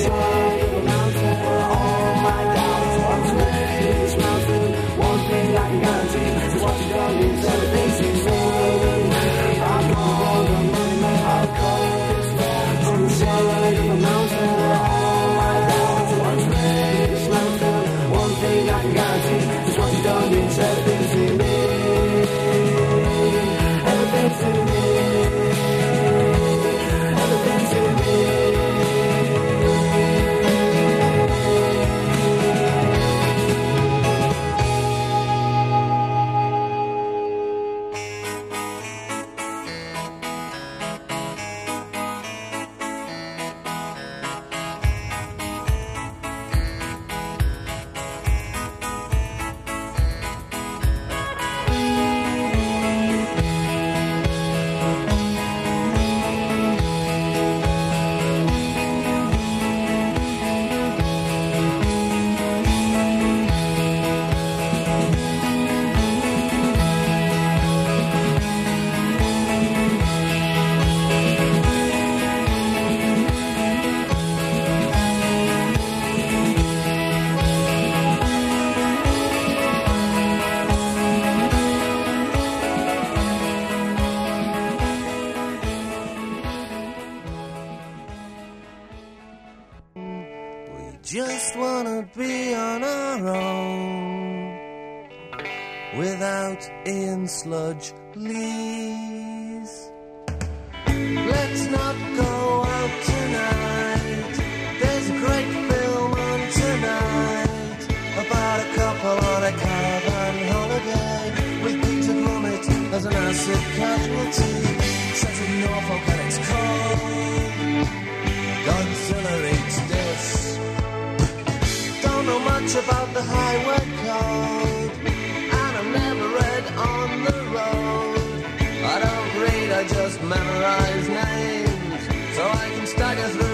inside. just wanna be on our own without Ian Sludge please. Let's not go out tonight. There's a great film on tonight about a couple on a caravan holiday with Peter Plummet as an acid casualty Such in Norfolk. about the highway code, and I've never read on the road. I don't read, I just memorize names, so I can stagger through.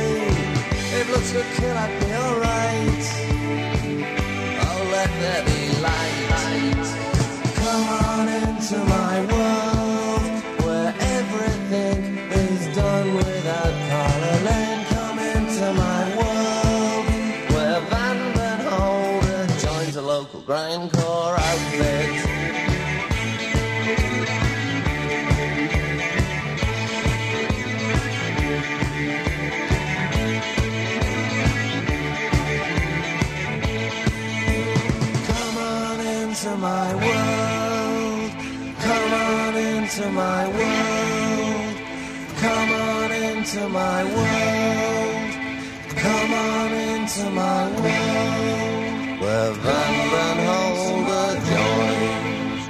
kill, I'd be alright. My world. Where Van joins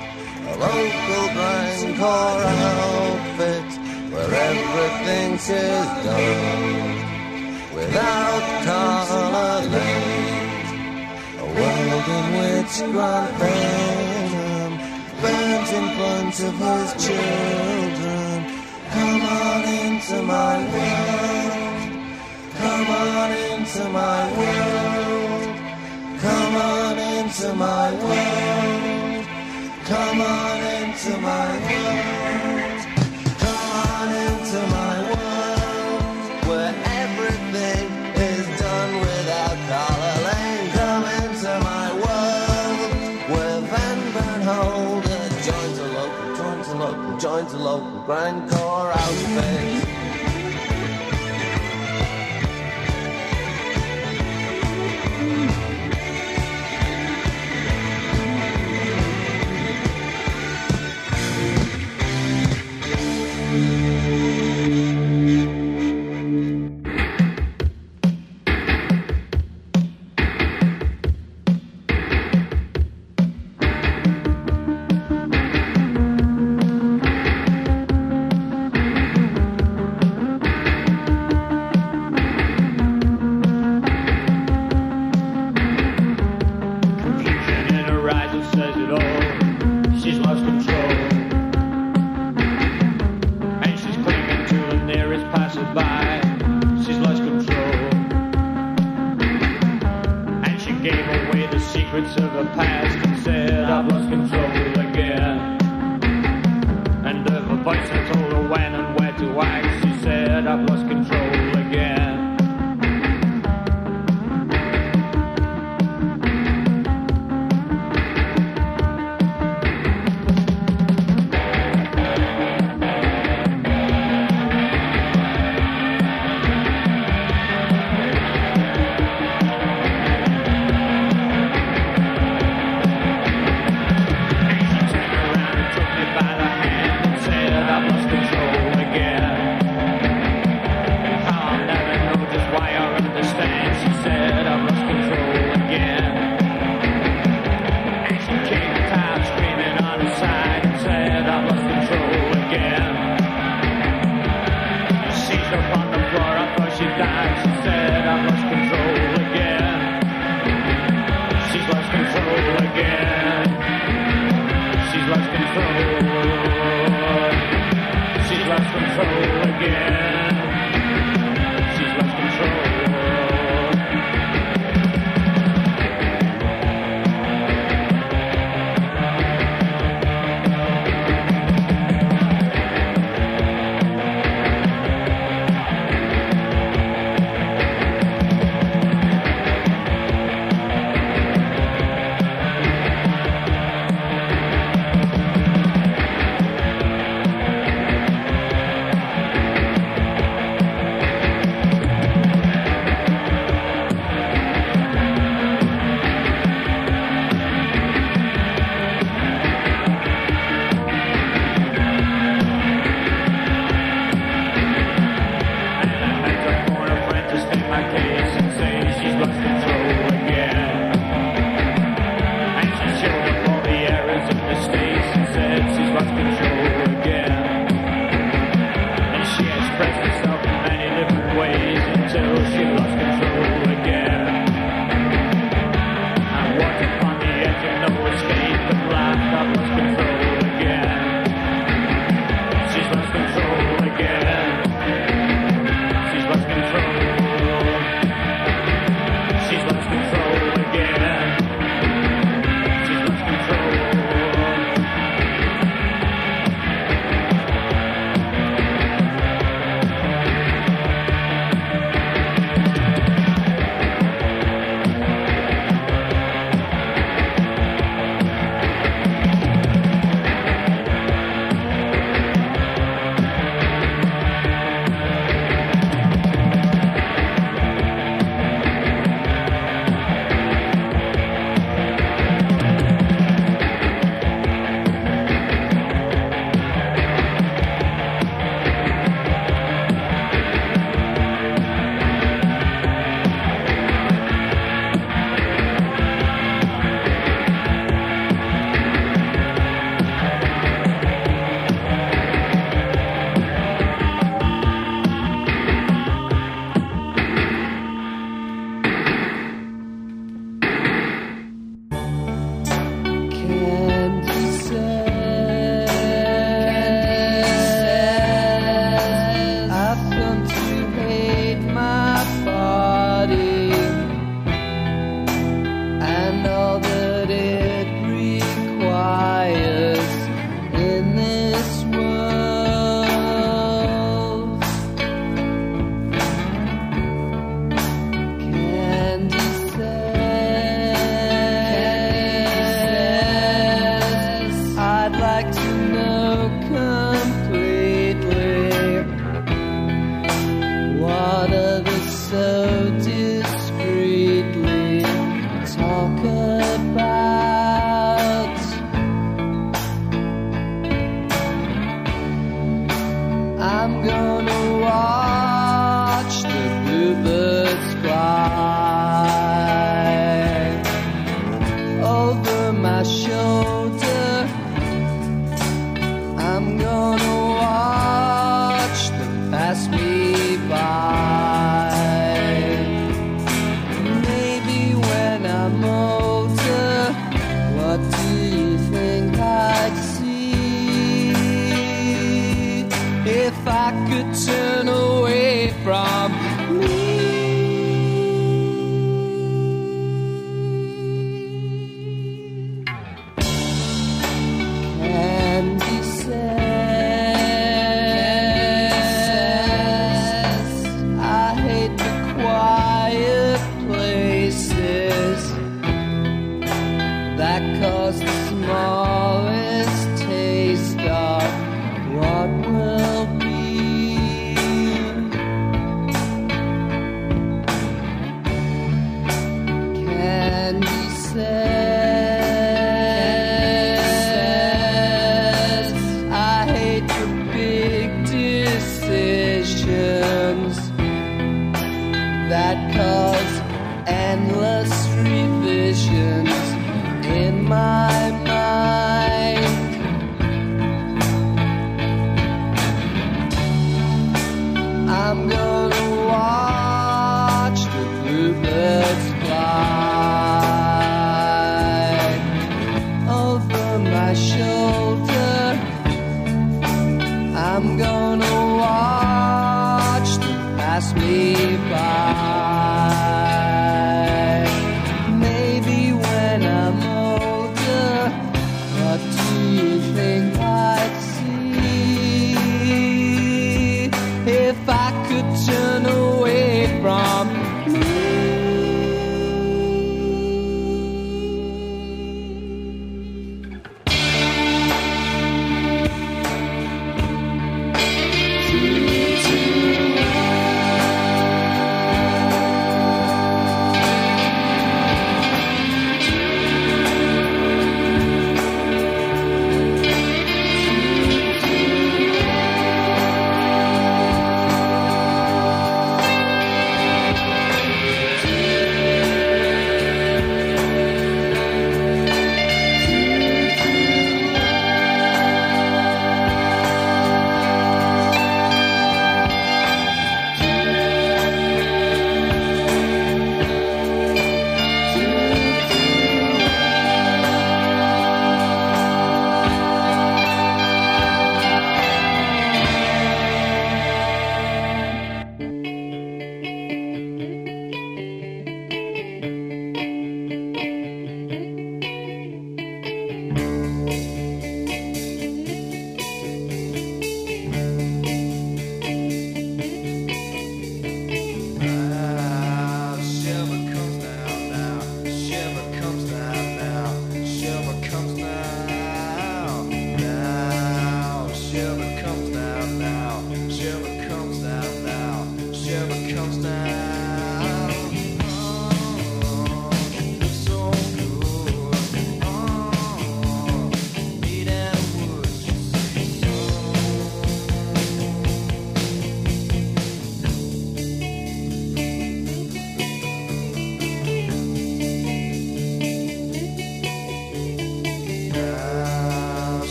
a local grindcore outfit where everything is done without color lane. A world in which Grant Benham burns in front of his children. Come on into my world. Come on into my world. Come on into my world. Come on into my world. Come on into my world where everything is done without my world where Van joins a local, joins a local, joins local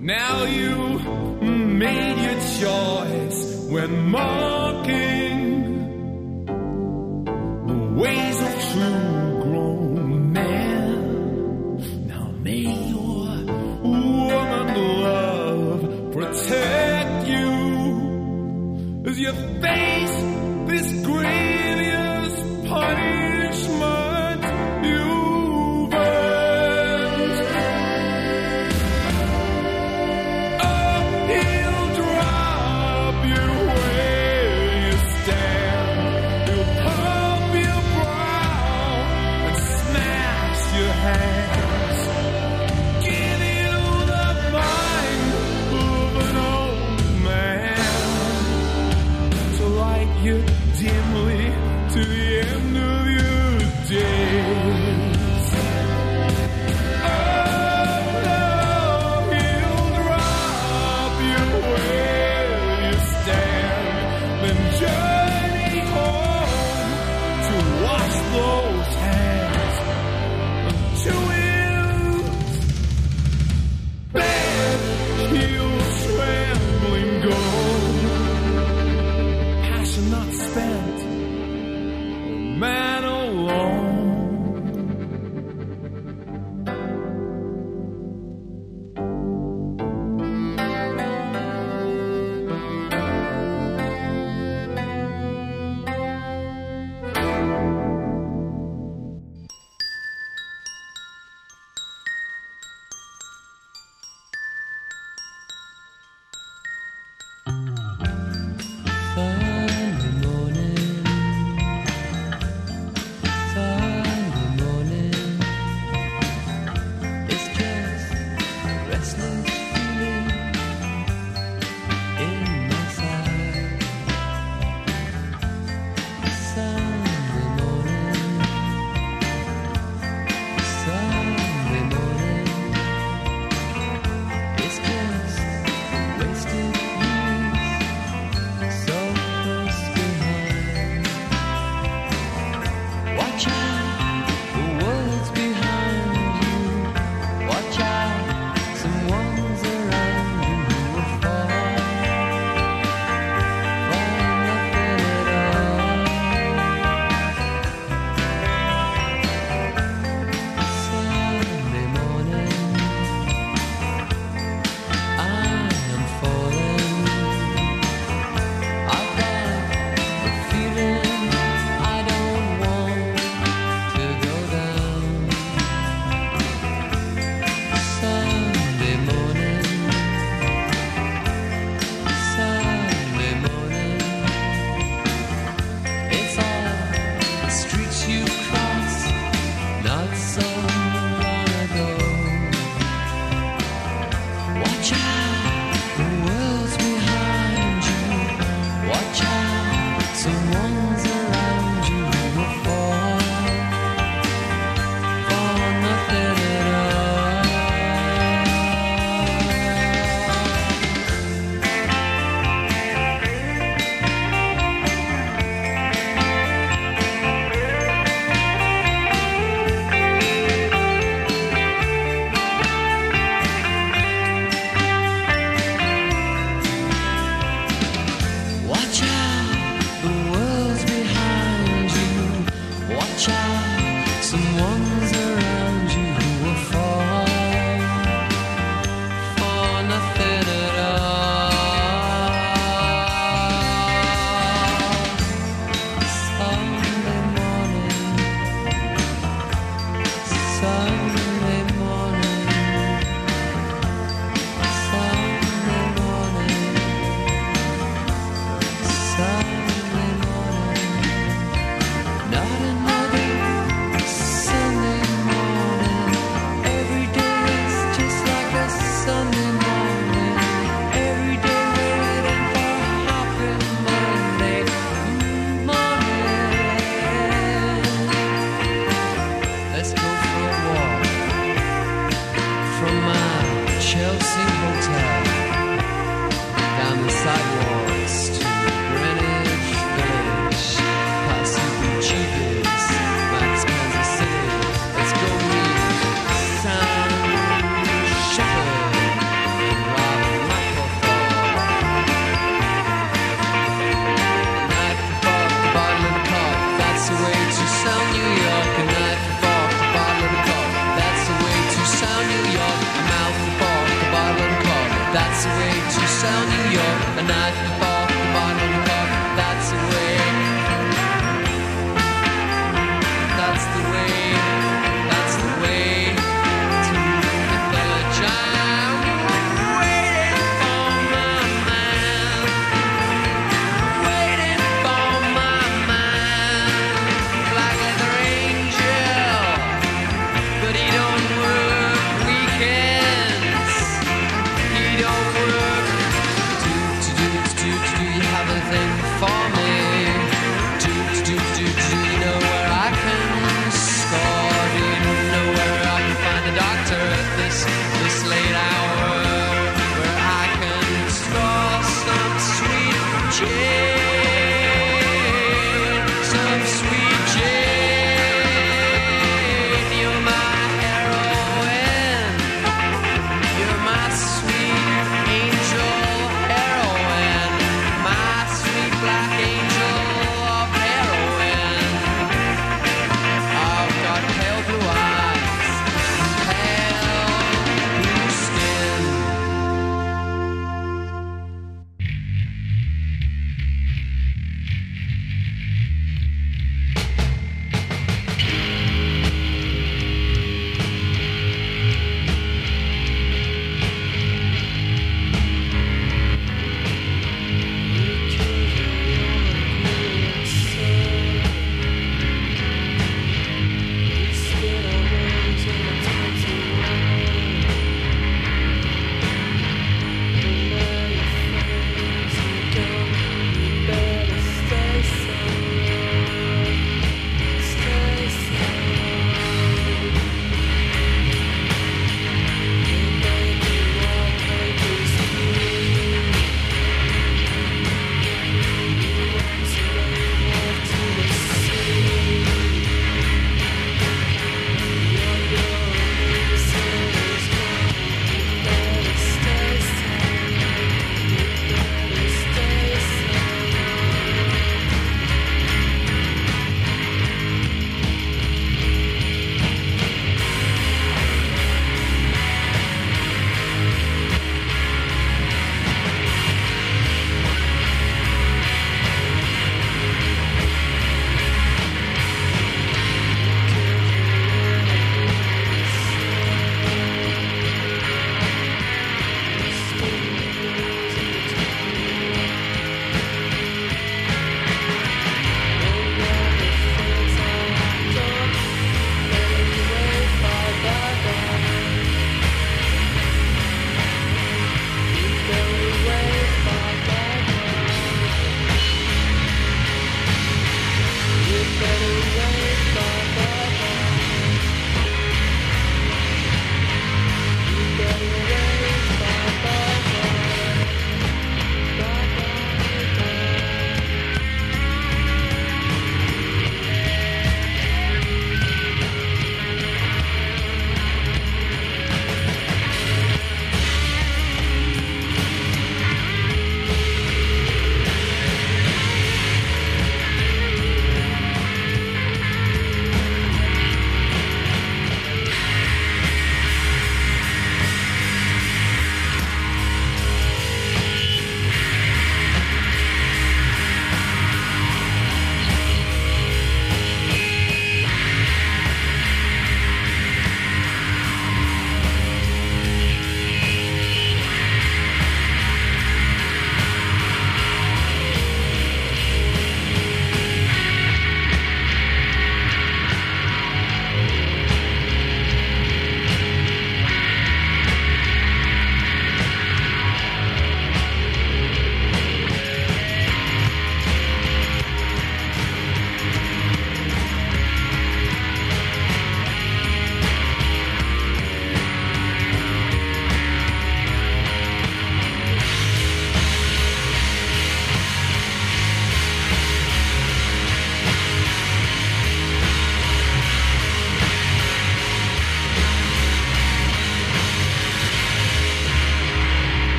now you made your choice. When mocking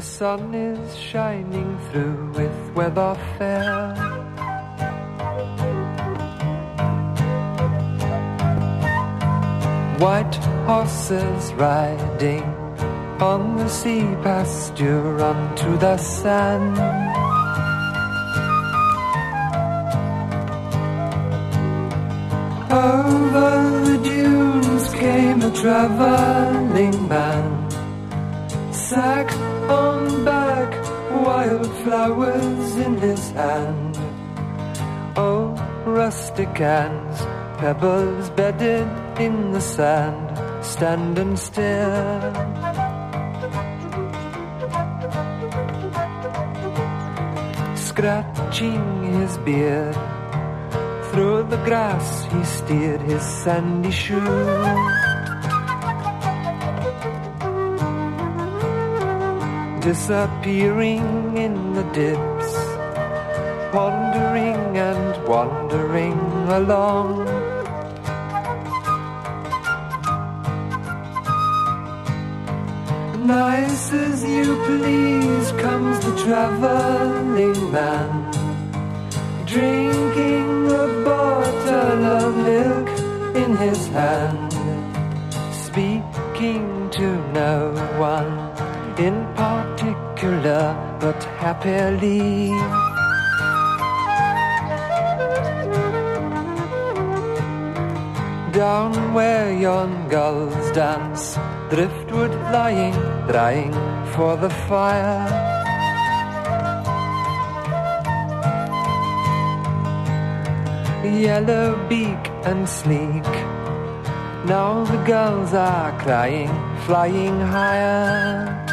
sun is shining through with weather fair. White horses riding on the sea pasture onto the sand. Over the dunes came a traveling man, sack on back, wildflowers in his hand. Oh, rustic hands, pebbles bedded in the sand, standing still. Scratching his beard, through the grass he steered his sandy shoe. Disappearing in the dips, pondering and wandering along. Nice as you please comes the traveling man, drinking a bottle of milk in his hand, speaking to no one in but happily. Down where yon gulls dance, driftwood lying, drying for the fire. Yellow beak and sleek, now the gulls are crying, flying higher.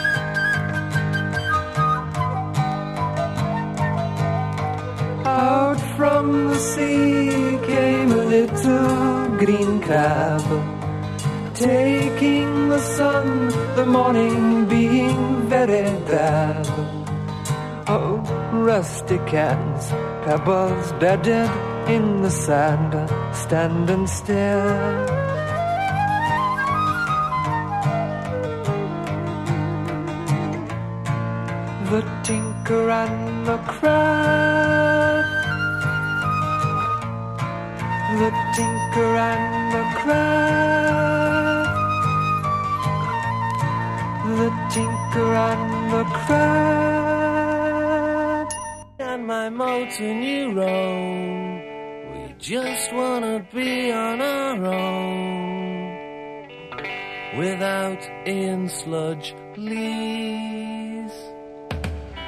Little green crab, taking the sun, the morning being very drab. Oh, rustic hands, pebbles bedded in the sand, standing still. The tinker and the crab. Tinker and the crab. The tinker and the crab. and my motor neuron. We just wanna be on our own without Ian Sludge, please.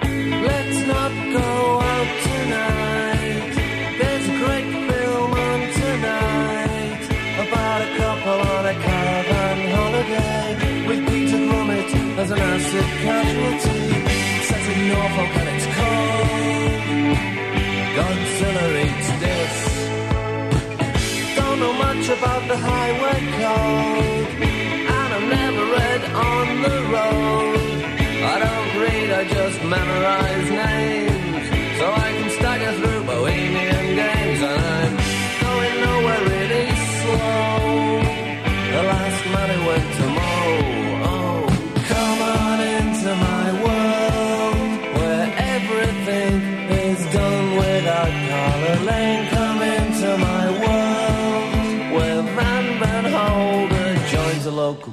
Let's not go out tonight. Much about the highway code, and I'm never read on the road. I don't read, I just memorize names,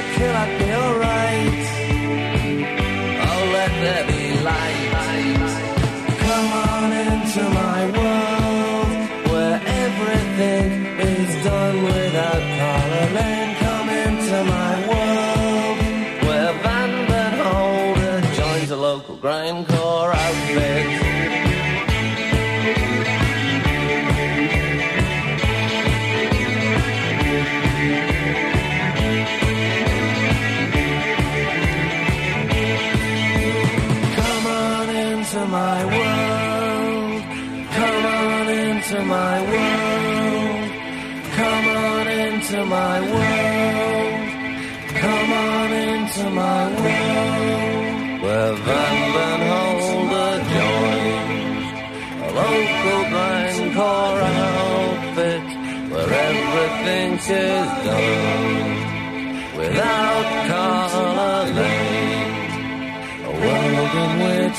Looks I'd be alright.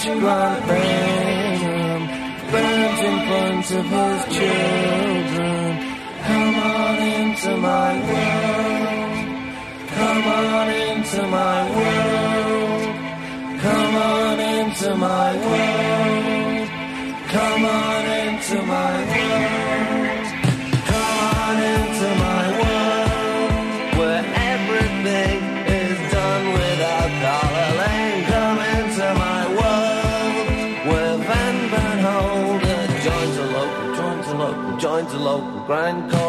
you are Balaam, Balaam's in front of his children. Come on into my world, come on into my world, come on into my world. grind